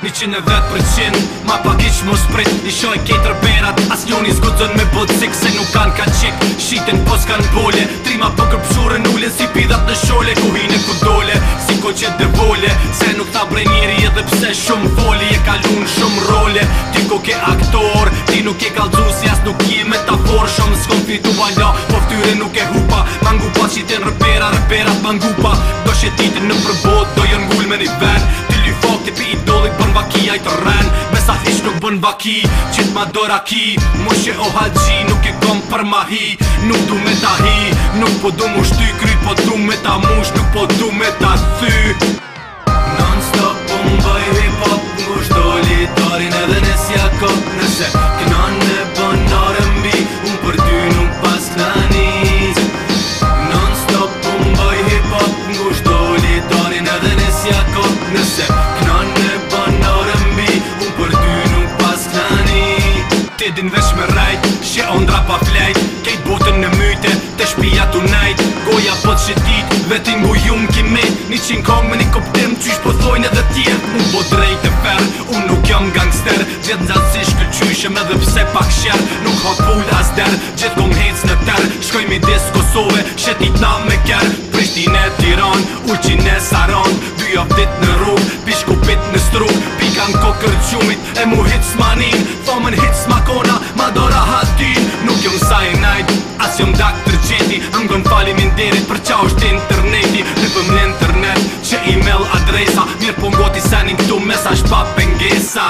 Një qënë e vetë për qënë Ma pak ishë më shprit Një shoj ketër berat As njoni zgudzën me bodësik Se nuk kanë ka qik Shiten po s'kanë bolje Trima po kërpëshore nule Si pidat në shole Ku hine ku dole Si ko qëtë dhe vole Se nuk tha bre njeri Edhe pse shumë foli E kalun shumë role Ti ko ke aktor Ti nuk e kalzu Si as nuk je metafor Shumë s'kon fitu valo Po ftyre nuk e hupa Mangu pas qiten rëpera Rëperat mangupa Do shetit në përbot Do jën ngull i bën vaki Aj të ren, besa hish nuk bën vaki Qitë ma dora ki, mëshe o haqi, Nuk e gom për ma hi, nuk du me ta hi Nuk po du mu shty kry, po du me ta mush Nuk po du me ta thy Non stop, unë bëj hip hop Mush do litarin edhe nësja kop nëse din vesh me rajt Shje ondra pa flajt Kejt botën në myte Të shpia të najt Goja po të shetit vetin ngu ju më ki me Ni qin kong me një koptim Qysh po thojnë edhe tjetë Unë po drejt e fer Unë nuk jam gangster Gjetë nga si shkë qyshëm edhe pse pak shjer Nuk hot full as der Gjetë kom hec në ter Shkoj mi dis Kosove Shetit na me ker Prishtin e tiran ulqin e saran Dy në shumit E mu hit s'ma nin Thomen hit s'ma kona Ma dora hatin Nuk jom cyanide, As jom dak të rgjeti falim i Për qa është interneti Në pëm në internet Që email adresa Mirë po n'goti senin këtu mesaj shpa pëngesa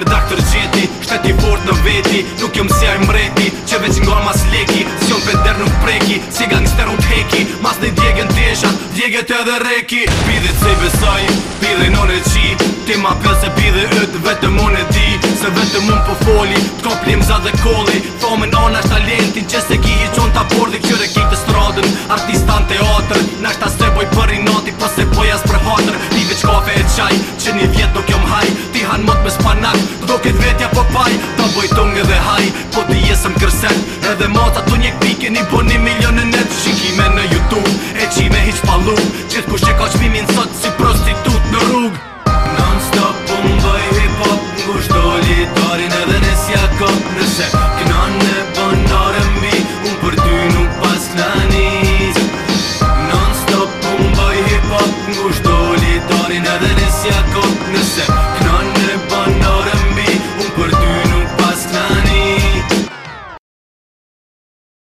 lider doktor gjeti Shtet i fort në veti Nuk jo si i mreti Që veç nga mas leki Sion der nuk preki Si gangster u heki Mas në djegën t'eshat Djegët edhe reki Pidhe të se saj, Pidhe në në qi Ti ma pëll se pidhe ëtë Vetëm unë e di Se vetëm unë po foli T'ka plim za dhe koli Thomen anë ashtë talentin Që se ki i qonë t'a bordi Kjure kejtë stradën Artistan teatrën Nashta se boj për i nati Po se boj as për hatër Ni veç kafe e qaj Ne dhe mata të njek pike një po një milion e netë Shikime në Youtube, e qime hiq palu Qetë kush që ka qmimin sot si